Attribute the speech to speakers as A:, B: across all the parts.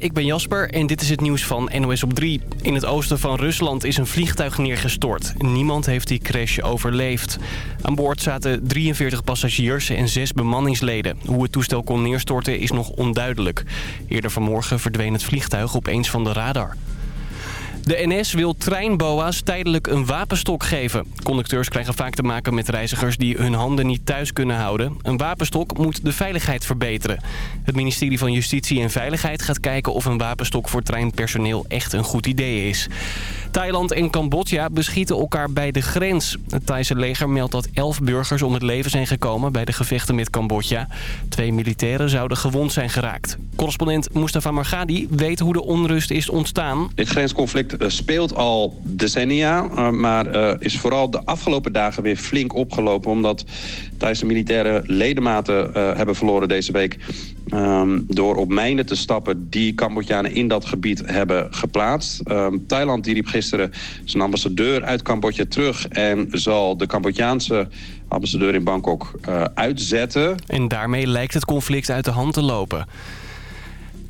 A: ik ben Jasper en dit is het nieuws van NOS op 3. In het oosten van Rusland is een vliegtuig neergestort. Niemand heeft die crash overleefd. Aan boord zaten 43 passagiers en 6 bemanningsleden. Hoe het toestel kon neerstorten is nog onduidelijk. Eerder vanmorgen verdween het vliegtuig opeens van de radar. De NS wil treinboa's tijdelijk een wapenstok geven. Conducteurs krijgen vaak te maken met reizigers die hun handen niet thuis kunnen houden. Een wapenstok moet de veiligheid verbeteren. Het ministerie van Justitie en Veiligheid gaat kijken of een wapenstok voor treinpersoneel echt een goed idee is. Thailand en Cambodja beschieten elkaar bij de grens. Het Thaise leger meldt dat elf burgers om het leven zijn gekomen bij de gevechten met Cambodja. Twee militairen zouden gewond zijn geraakt. Correspondent Mustafa Margadi weet hoe de onrust is ontstaan.
B: Dit grensconflict speelt al decennia, eh, maar eh, is vooral de afgelopen dagen weer flink opgelopen... omdat Thaise militaire ledematen hebben verloren deze week... Um, door op mijnen te stappen die Cambodjanen in dat gebied hebben geplaatst. Um, Thailand die riep gisteren zijn ambassadeur uit Cambodja terug... en zal de Cambodjaanse ambassadeur in Bangkok uitzetten.
A: En daarmee lijkt het conflict uit de hand te lopen.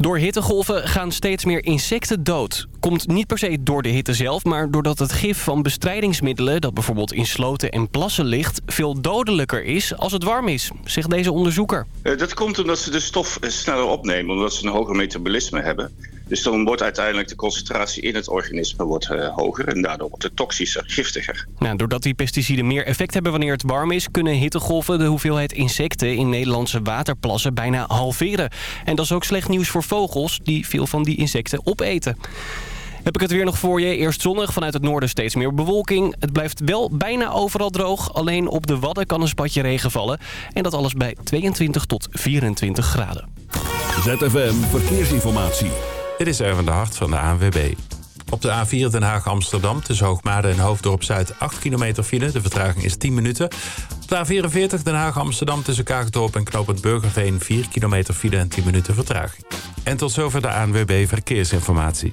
A: Door hittegolven gaan steeds meer insecten dood. Komt niet per se door de hitte zelf, maar doordat het gif van bestrijdingsmiddelen... dat bijvoorbeeld in sloten en plassen ligt, veel dodelijker is als het warm is, zegt deze onderzoeker.
C: Uh, dat komt omdat ze de stof sneller opnemen, omdat ze een hoger metabolisme hebben. Dus dan wordt uiteindelijk de concentratie in het organisme wordt, uh, hoger en daardoor wordt het toxischer, giftiger.
A: Nou, doordat die pesticiden meer effect hebben wanneer het warm is... kunnen hittegolven de hoeveelheid insecten in Nederlandse waterplassen bijna halveren. En dat is ook slecht nieuws voor vogels die veel van die insecten opeten. Heb ik het weer nog voor je. Eerst zonnig, vanuit het noorden steeds meer bewolking. Het blijft wel bijna overal droog. Alleen op de Wadden kan een spatje regen vallen. En dat alles bij 22 tot 24 graden.
D: ZFM Verkeersinformatie.
E: Dit is Erwin de Hart van de ANWB. Op de A4 Den Haag-Amsterdam tussen Hoogmade en Hoofddorp Zuid 8 kilometer file. De vertraging is 10 minuten. Op de A44 Den Haag-Amsterdam tussen Kaagdorp en Knopend Burgerveen 4 kilometer file en 10 minuten vertraging. En tot zover de ANWB Verkeersinformatie.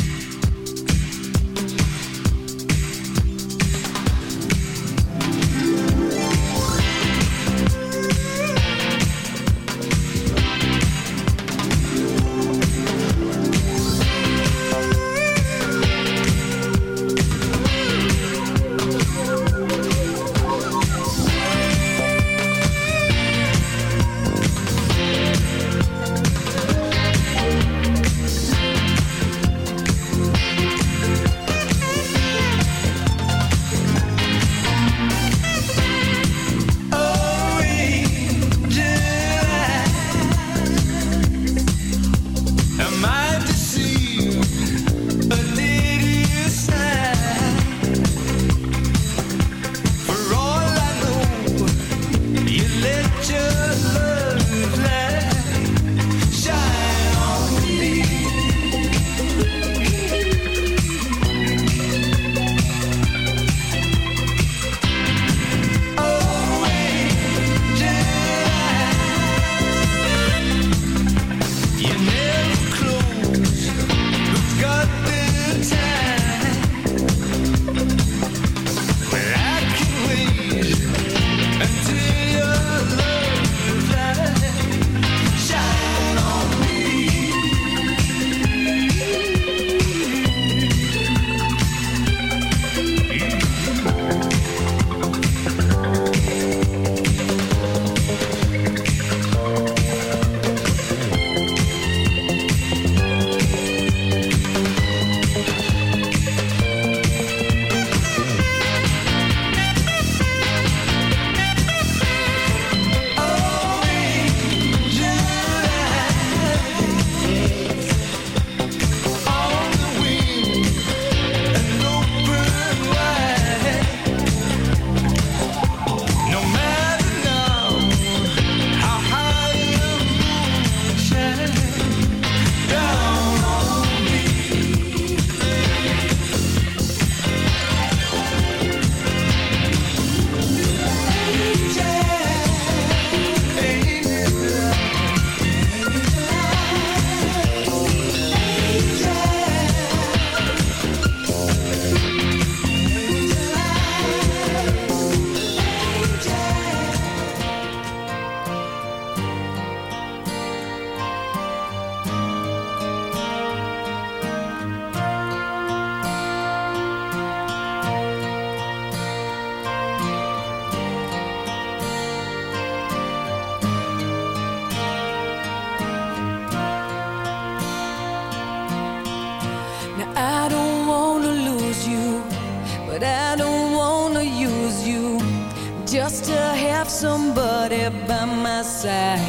F: inside.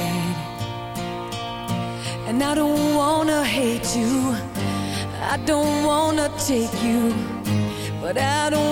F: And I don't wanna hate you, I don't wanna take you, but I don't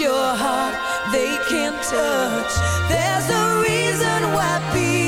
F: your heart they can't touch. There's a reason why people.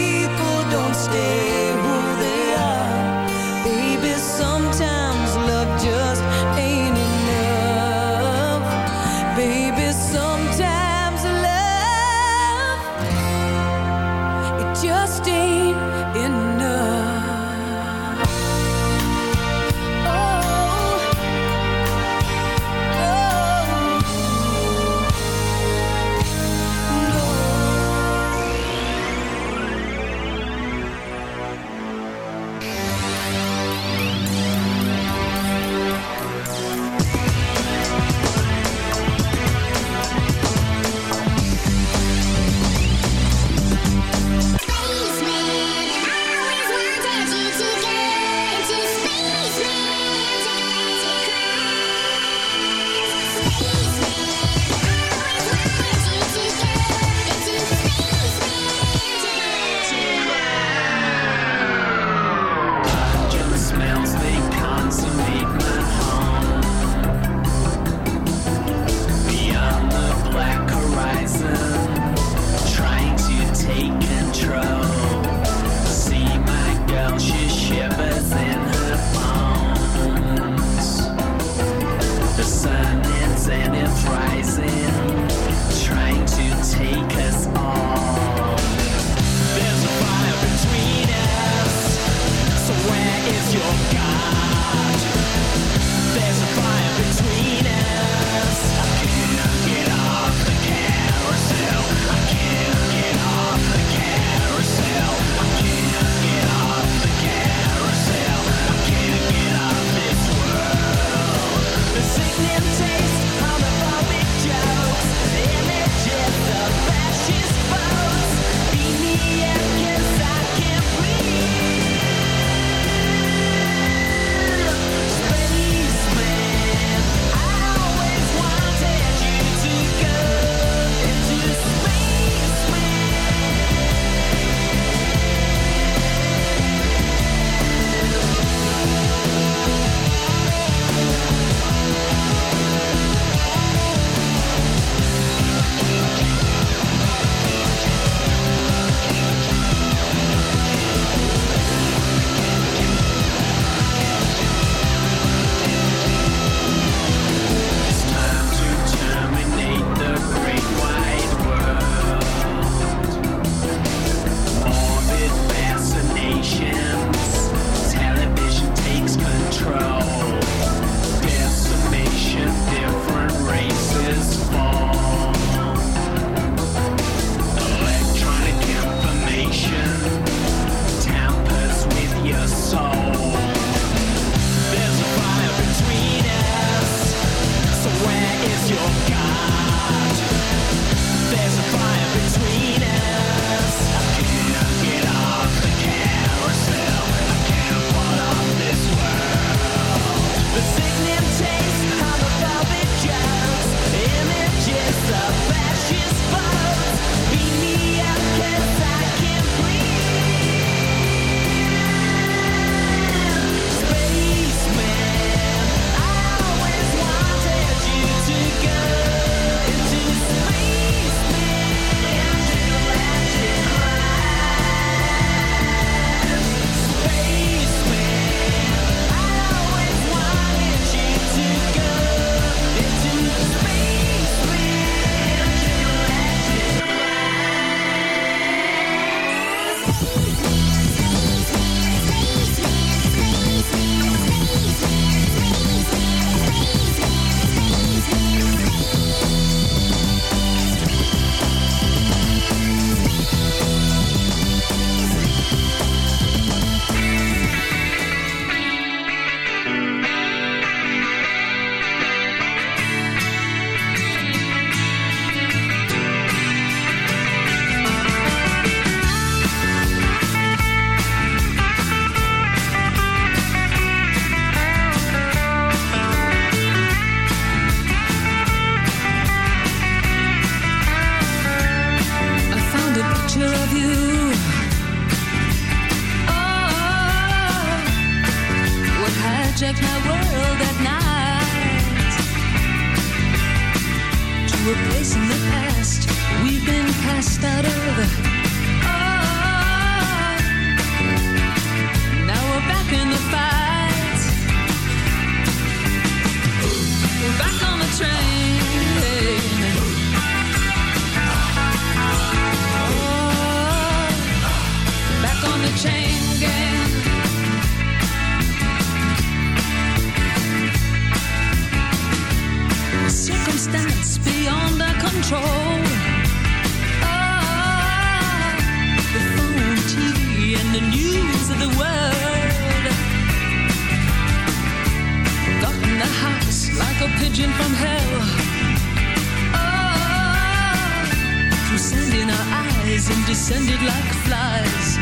F: trees and descended like flies.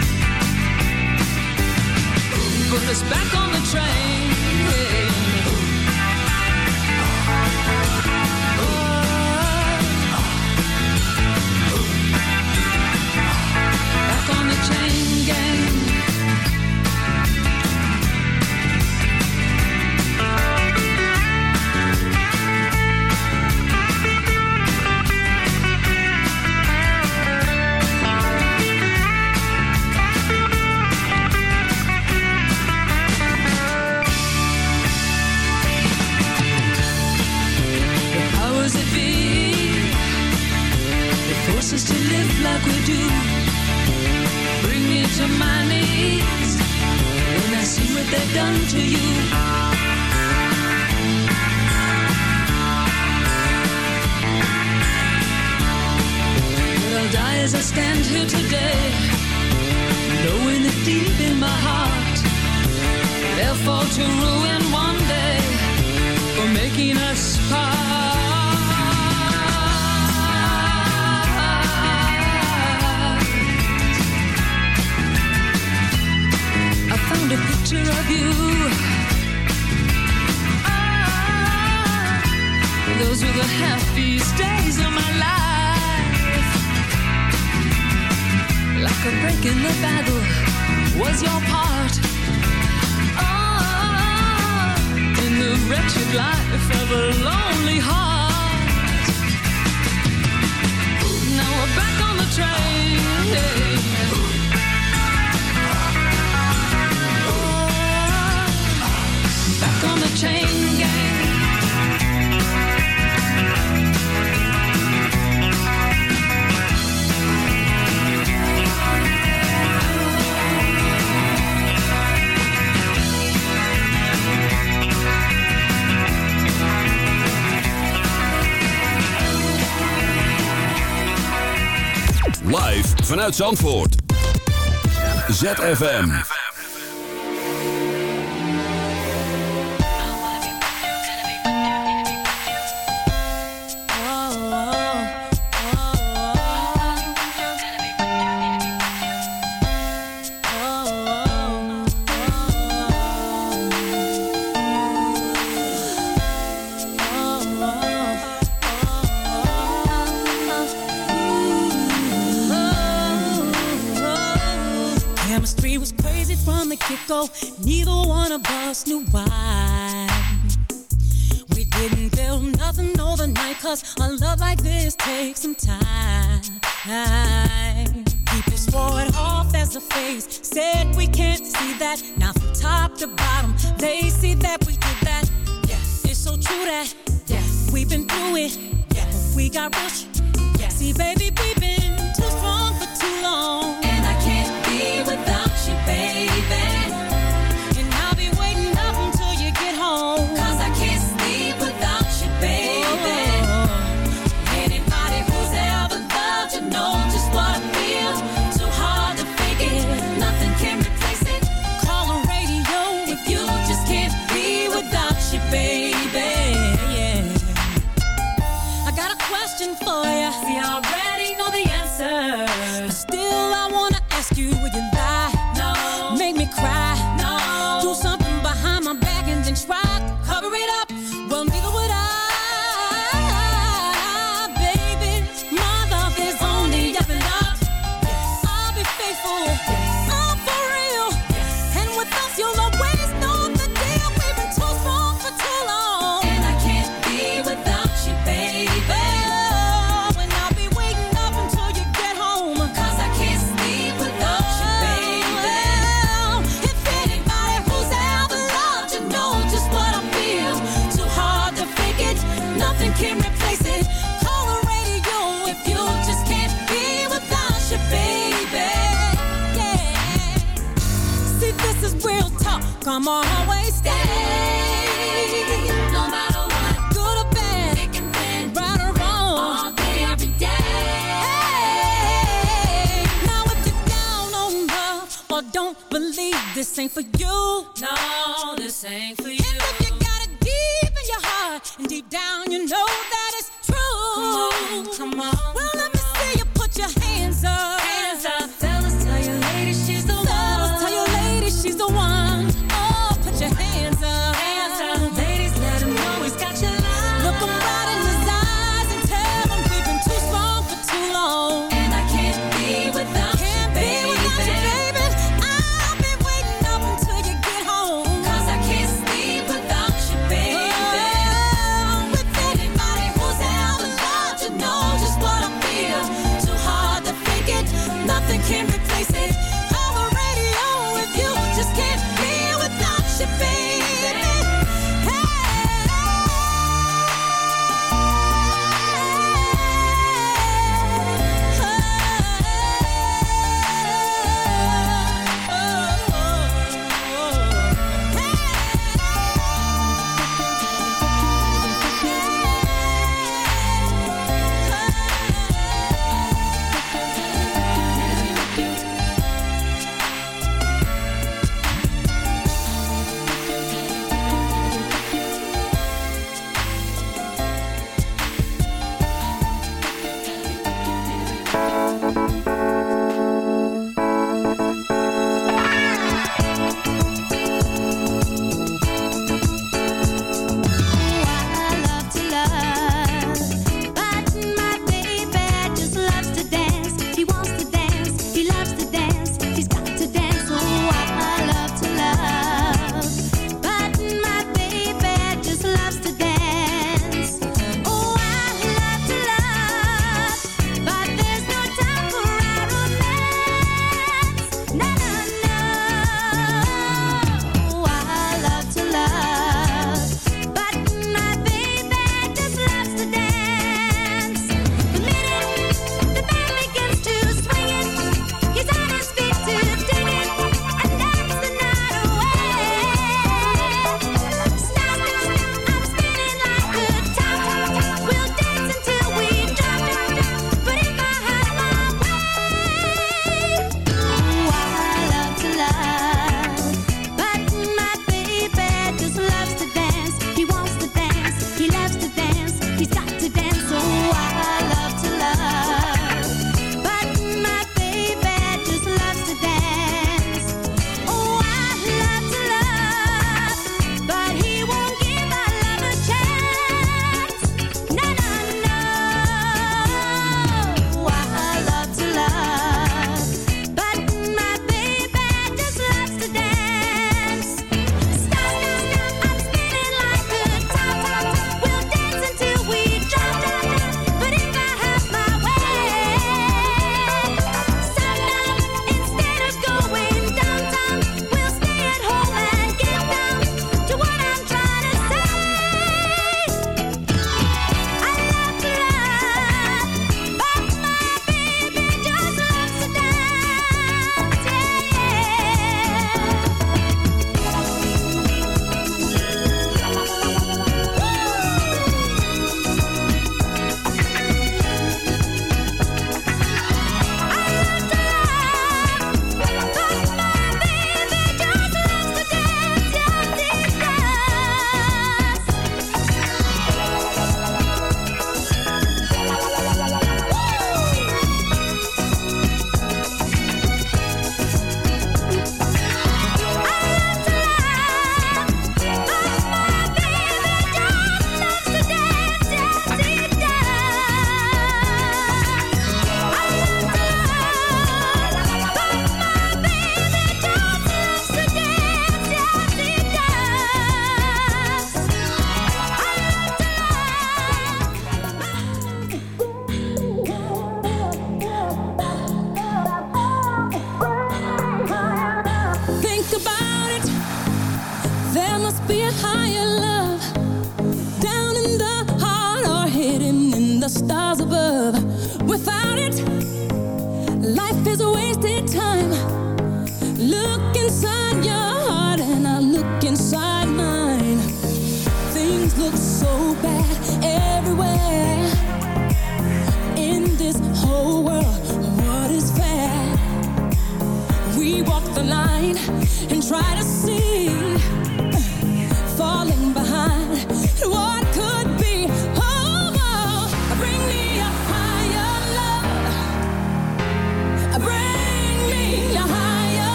F: Put us back on the train.
D: say. uit Zandvoort. ZFM.
G: I'ma always stay. No matter what, good or bad, right or wrong, all day every day. Now if you're down on love or don't believe this ain't for you, no, this ain't.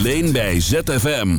H: Alleen bij ZFM.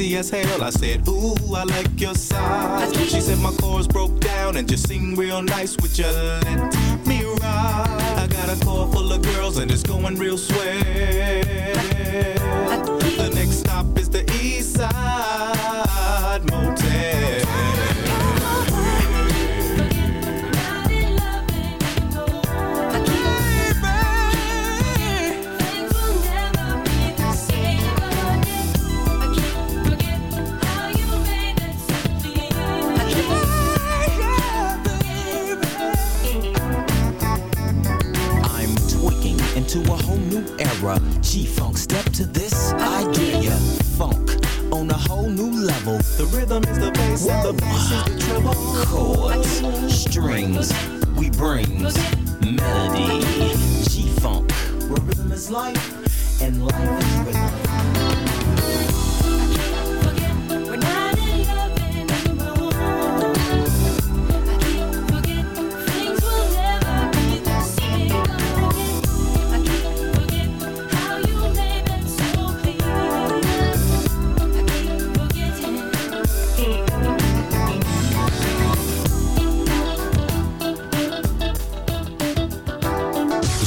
I: sexy as hell. I said, Ooh, I like your size. She said my chords broke down and just sing real nice. Would you the bass the is the treble.
J: Chords, strings, we bring melody. G-Funk, where rhythm is life and life is rhythm.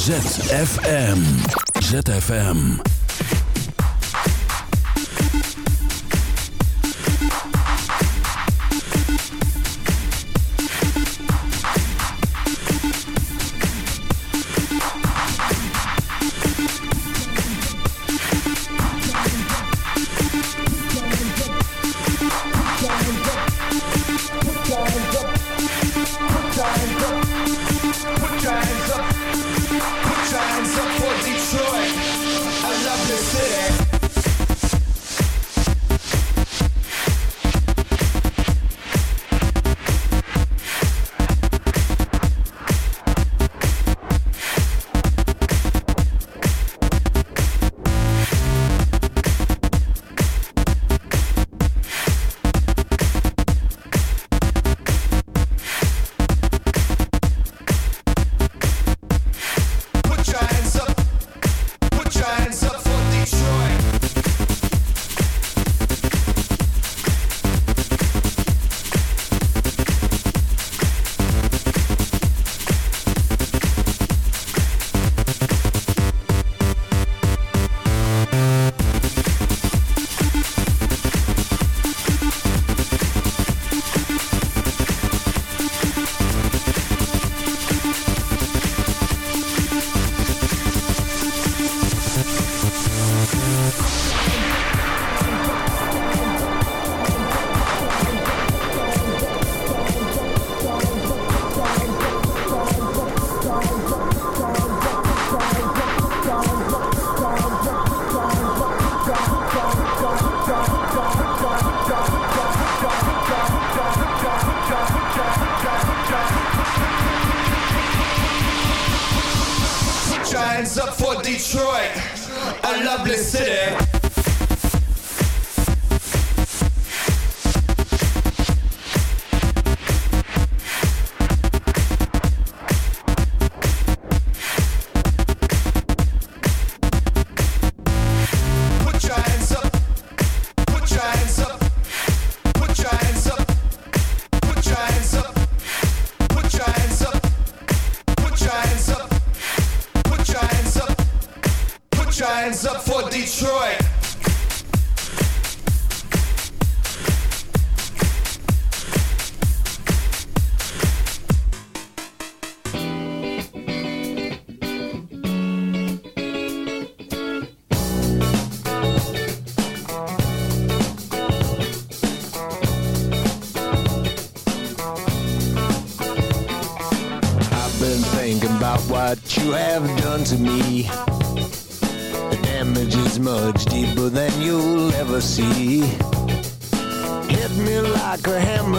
K: ZFM. ZFM.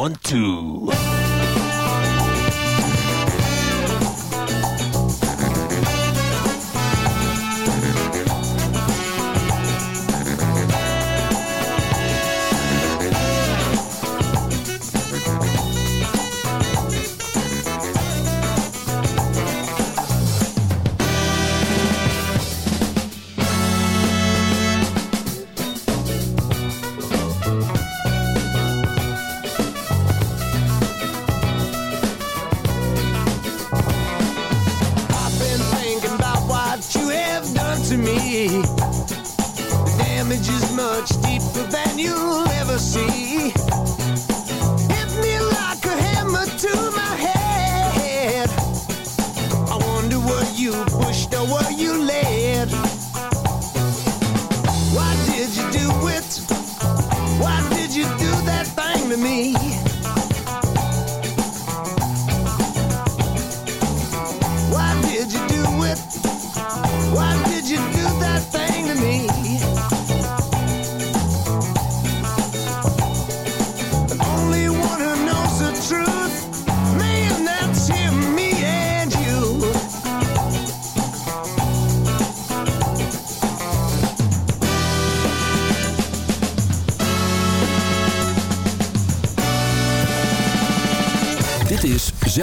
L: One, two.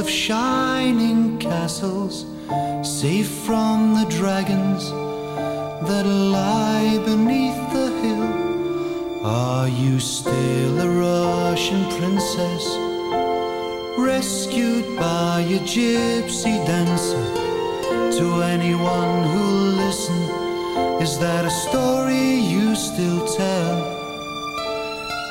M: of shining castles, safe from the dragons that lie beneath the hill. Are you still a Russian princess, rescued by a gypsy dancer? To anyone who'll listen, is that a story you still tell?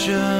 M: ocean